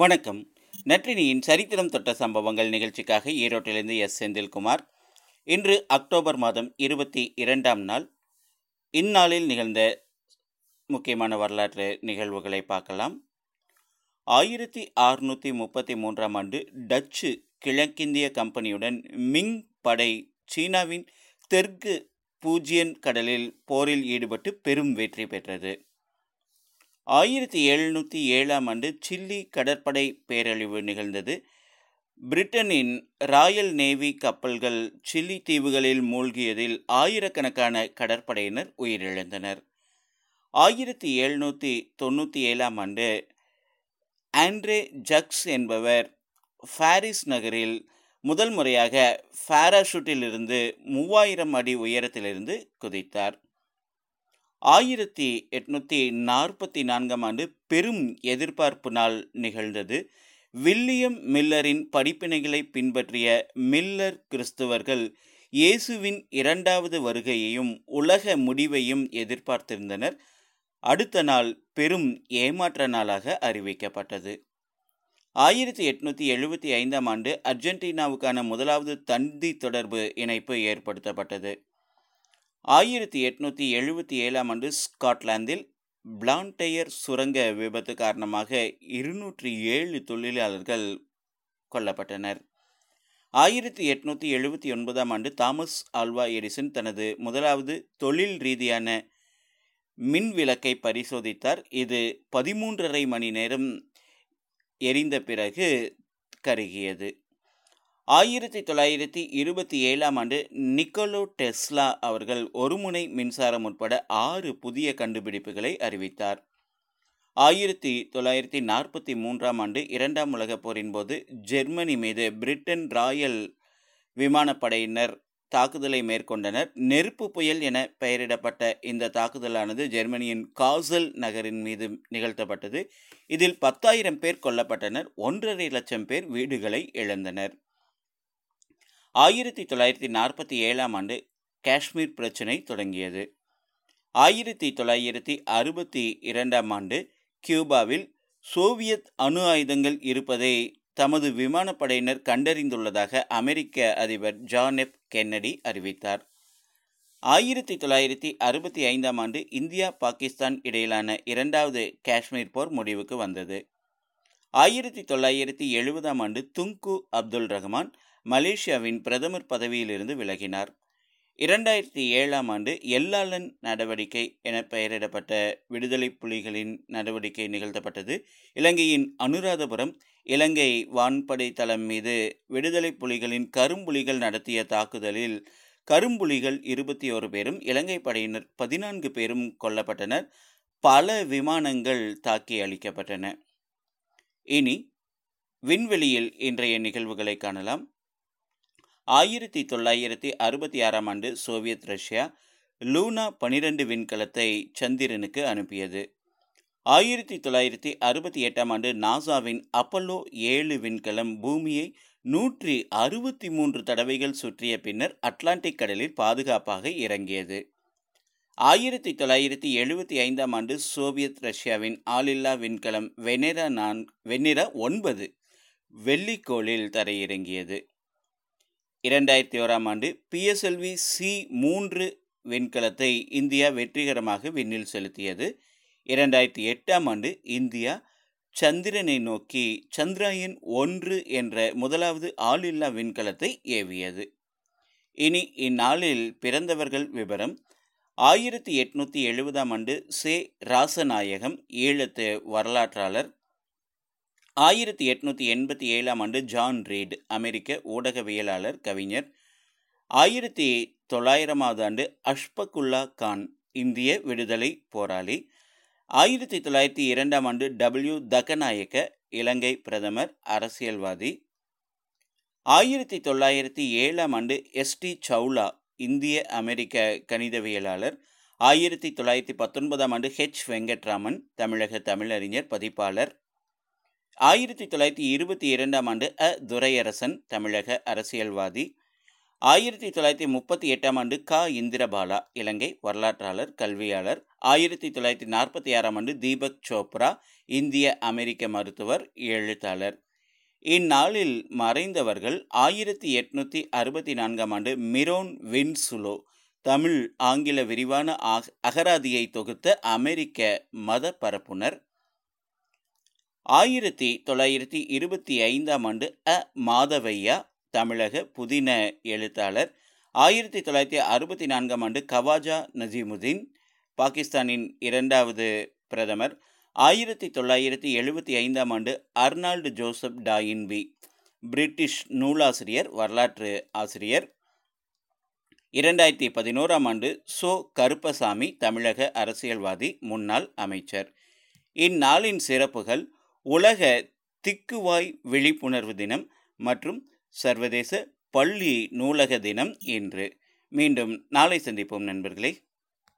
வணக்கம். நற்றினியின் சரித்திரம் தொட்ட சம்பவங்கள் நிகழ்ச்சிக்காக ஈரோட்டிலிருந்து எஸ். செந்தில்குமார். இன்று அக்டோபர் மாதம் இருபத்தி இரண்டாம் நாள். இந்நாளில் நிகழ்ந்த முக்கியமான வரலாற்று நிகழ்வுகளை பார்க்கலாம். ஆயிரத்தி அறுநூற்றி முப்பத்தி மூன்றாம் ஆண்டு டச்சு கிழக்கிந்திய கம்பெனியுடன் மிங் படை சீனாவின் தெற்கு பூஜ்ஜியன் கடலில் போரில் ஈடுபட்டு பெரும் வெற்றி பெற்றது. ஆயிரத்தி எழுநூற்றி ஏழாம் ஆண்டு சில்லி கடற்படை பேரழிவு நிகழ்ந்தது. பிரிட்டனின் ராயல் நேவி கப்பல்கள் சில்லி தீவுகளில் மூழ்கியதில் ஆயிரக்கணக்கான கடற்படையினர் உயிரிழந்தனர். ஆயிரத்தி எழுநூற்றி தொண்ணூற்றி ஏழாம் ஆண்டு ஆண்ட்ரே ஜக்ஸ் என்பவர் பாரிஸ் நகரில் முதல் முறையாக பாராஷூட்டிலிருந்து மூவாயிரம் அடி உயரத்திலிருந்து குதித்தார். ஆயிரத்தி எட்நூற்றி நாற்பத்தி நான்காம் ஆண்டு பெரும் எதிர்பார்ப்பு நாள் நிகழ்ந்தது. வில்லியம் மில்லரின் படிப்பினைகளை பின்பற்றிய மில்லர் கிறிஸ்துவர்கள் இயேசுவின் இரண்டாவது வருகையையும் உலக முடிவையும் எதிர்பார்த்திருந்தனர். அடுத்த நாள் பெரும் ஏமாற்ற நாளாக அறிவிக்கப்பட்டது. ஆயிரத்தி எட்நூற்றி எழுபத்தி ஐந்தாம் ஆண்டு அர்ஜென்டினாவுக்கான முதலாவது தந்தி தொடர்பு இணைப்பு ஏற்படுத்தப்பட்டது. ஆயிரத்தி எட்நூற்றி எழுபத்தி ஏழாம் ஆண்டு ஸ்காட்லாந்தில் பிளான்டெயர் சுரங்க விபத்து காரணமாக இருநூற்றி ஏழு தொழிலாளர்கள் கொல்லப்பட்டனர். ஆயிரத்தி எட்நூற்றி எழுபத்தி ஒன்பதாம் ஆண்டு தாமஸ் ஆல்வா எடிசன் தனது முதலாவது தொழில் ரீதியான மின் விளக்கை பரிசோதித்தார். இது பதிமூன்றரை மணி நேரம் எரிந்த பிறகு கருகியது. ஆயிரத்தி தொள்ளாயிரத்தி இருபத்தி ஏழாம் ஆண்டு நிக்கோலோ டெஸ்லா அவர்கள் ஒருமுனை மின்சாரம் உட்பட ஆறு புதிய கண்டுபிடிப்புகளை அறிவித்தார். ஆயிரத்தி தொள்ளாயிரத்தி நாற்பத்தி மூன்றாம் ஆண்டு இரண்டாம் உலகப் போரின் போது ஜெர்மனி மீது பிரிட்டன் ராயல் விமானப்படையினர் தாக்குதலை மேற்கொண்டனர். நெருப்பு புயல் என பெயரிடப்பட்ட இந்த தாக்குதலானது ஜெர்மனியின் காசல் நகரின் மீது நிகழ்த்தப்பட்டது. இதில் பத்தாயிரம் பேர் கொல்லப்பட்டனர். ஒன்றரை லட்சம் பேர் வீடுகளை இழந்தனர். ஆயிரத்தி தொள்ளாயிரத்தி நாற்பத்தி ஏழாம் ஆண்டு காஷ்மீர் பிரச்சினை தொடங்கியது. ஆயிரத்தி தொள்ளாயிரத்தி அறுபத்தி இரண்டாம் ஆண்டு கியூபாவில் சோவியத் அணு ஆயுதங்கள் இருப்பதை தமது விமானப்படையினர் கண்டறிந்துள்ளதாக அமெரிக்க அதிபர் ஜான் எஃப் கென்னடி அறிவித்தார். ஆயிரத்தி தொள்ளாயிரத்தி அறுபத்தி ஐந்தாம் ஆண்டு இந்தியா பாகிஸ்தான் இடையிலான இரண்டாவது காஷ்மீர் போர் முடிவுக்கு வந்தது. ஆயிரத்தி தொள்ளாயிரத்தி எழுபதாம் ஆண்டு துங்கு அப்துல் ரஹ்மான் மலேசியாவின் பிரதமர் பதவியிலிருந்து விலகினார். இரண்டாயிரத்தி ஏழாம் ஆண்டு எல்லாளன் நடவடிக்கை என பெயரிடப்பட்ட விடுதலை புலிகளின் நடவடிக்கை நிகழ்த்தப்பட்டது. இலங்கையின் அனுராதபுரம் இலங்கை வான்படை தளம் மீது விடுதலை புலிகளின் கரும்புலிகள் நடத்திய தாக்குதலில் கரும்புலிகள் இருபத்தி ஒரு பேரும் இலங்கை படையினர் பதினான்கு பேரும் கொல்லப்பட்டனர். பல விமானங்கள் தாக்கி அளிக்கப்பட்டன இனி விண்வெளியில் இன்றைய நிகழ்வுகளை காணலாம். ஆயிரத்தி தொள்ளாயிரத்தி அறுபத்தி ஆறாம் ஆண்டு சோவியத் ரஷ்யா லூனா பனிரெண்டு விண்கலத்தை சந்திரனுக்கு அனுப்பியது. ஆயிரத்தி தொள்ளாயிரத்தி அறுபத்தி எட்டாம் ஆண்டு நாசாவின் அப்பல்லோ ஏழு விண்கலம் பூமியை நூற்றி அறுபத்தி மூன்று தடவைகள் சுற்றிய பின்னர் அட்லாண்டிக் கடலில் பாதுகாப்பாக இறங்கியது. ஆயிரத்தி தொள்ளாயிரத்தி எழுபத்தி ஐந்தாம் ஆண்டு சோவியத் ரஷ்யாவின் ஆளில்லா விண்கலம் வெனிரா நான் வெனிரா ஒன்பது வெள்ளிக்கோளில் தரையிறங்கியது. இரண்டாயிரத்தி ஓராம் ஆண்டு பிஎஸ்எல்வி சி மூன்று விண்கலத்தை இந்தியா வெற்றிகரமாக விண்ணில் செலுத்தியது. இரண்டாயிரத்தி எட்டாம் ஆண்டு இந்தியா சந்திரனை நோக்கி சந்திராயன் ஒன்று என்ற முதலாவது ஆளில்லா விண்கலத்தை ஏவியது. இனி இந்நாளில் பிறந்தவர்கள் விவரம். ஆயிரத்தி எட்நூற்றி எழுபதாம் ஆண்டு சே. ராசநாயகம் ஈழத்து வரலாற்றாளர். ஆயிரத்தி எட்நூற்றி எண்பத்தி ஏழாம் ஆண்டு ஜான் ரீட் அமெரிக்க ஊடகவியலாளர் கவிஞர். ஆயிரத்தி தொள்ளாயிரமாவது ஆண்டு அஷ்பகுல்லா கான் இந்திய விடுதலை போராளி. ஆயிரத்தி தொள்ளாயிரத்தி இரண்டாம் ஆண்டு டபிள்யூ தகநாயக்க இலங்கை பிரதமர் அரசியல்வாதி. ஆயிரத்தி தொள்ளாயிரத்தி ஏழாம் ஆண்டு எஸ்டி சவுலா இந்திய அமெரிக்க கணிதவியலாளர். ஆயிரத்தி தொள்ளாயிரத்தி பத்தொன்பதாம் ஆண்டு ஹெச் வெங்கட்ராமன் தமிழக தமிழறிஞர் பதிப்பாளர். ஆயிரத்தி தொள்ளாயிரத்தி இருபத்தி இரண்டாம் ஆண்டு அ. துரையரசன் தமிழக அரசியல்வாதி. ஆயிரத்தி தொள்ளாயிரத்தி முப்பத்தி எட்டாம் ஆண்டு க. இந்திரபாலா இலங்கை வரலாற்றாளர் கல்வியாளர். ஆயிரத்தி தொள்ளாயிரத்தி நாற்பத்தி ஆறாம் ஆண்டு தீபக் சோப்ரா இந்திய அமெரிக்க மருத்துவர் எழுத்தாளர். இந்நாளில் மறைந்தவர்கள் ஆயிரத்தி எட்நூற்றி அறுபத்தி நான்காம் ஆண்டு மிரோன் வின்சுலோ தமிழ் ஆங்கில விரிவான அகராதியை தொகுத்த அமெரிக்க மத பரப்புனர். ஆயிரத்தி தொள்ளாயிரத்தி இருபத்தி ஐந்தாம் ஆண்டு அ. மாதவையா தமிழக புதின எழுத்தாளர். ஆயிரத்தி தொள்ளாயிரத்தி அறுபத்தி நான்காம் ஆண்டு கவாஜா நஜீமுதீன் பாகிஸ்தானின் இரண்டாவது பிரதமர். ஆயிரத்தி தொள்ளாயிரத்தி எழுபத்தி ஐந்தாம் ஆண்டு அர்னால்டு ஜோசப் டாயின்பி பிரிட்டிஷ் நூலாசிரியர் வரலாற்று ஆசிரியர். இரண்டாயிரத்தி பதினோராம் ஆண்டு சோ கருப்பசாமி தமிழக அரசியல்வாதி முன்னாள் அமைச்சர். இந்நாளின் சிறப்புகள் உலக திக்குவாய் விழிப்புணர்வு தினம் மற்றும் சர்வதேச பள்ளி நூலக தினம் இன்று. மீண்டும் நாளை சந்திப்போம் நண்பர்களே.